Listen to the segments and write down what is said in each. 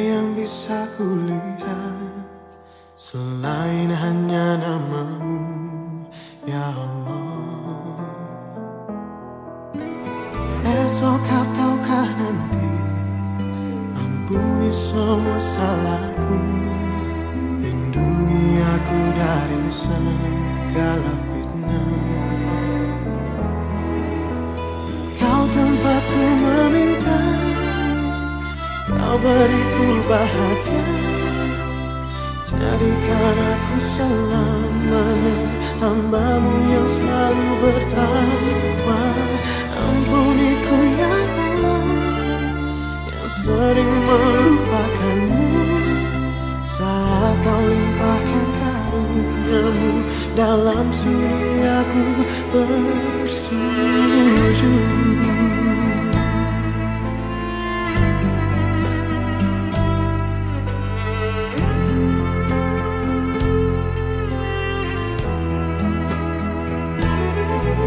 yang bisa kulihat Selain hanya namamu Ya Allah. Esok kau tahukah nanti Ampuni semua salahku. Lindungi aku dari segala fitnah beriku bahagia. Jadikan aku selamanya Hambamu yang selalu bertakwa Ampuniku ya Allah Yang sering melupakanmu. Saat kau limpahkan karuniamu Dalam sunyi aku bersujud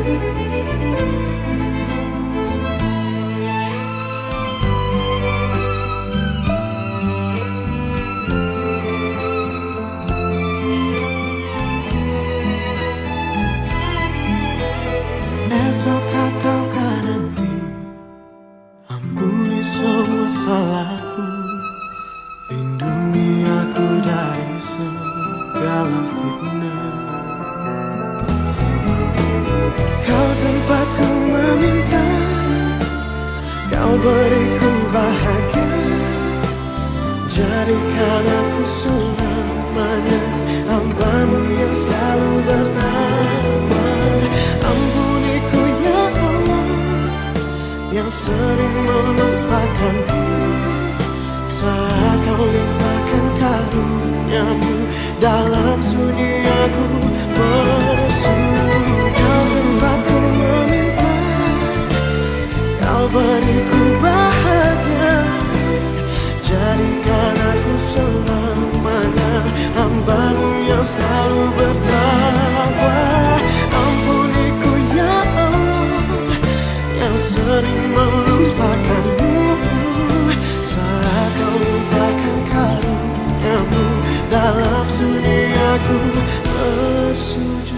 Esok kau tahukah nanti Ampuni semua salahku. Lindungi aku dari segala fitnah beriku bahagia. Jadikan aku selamanya. Hambamu yang selalu bertakwa. Ampuniku ya Allah Yang sering melupakanku. Saat so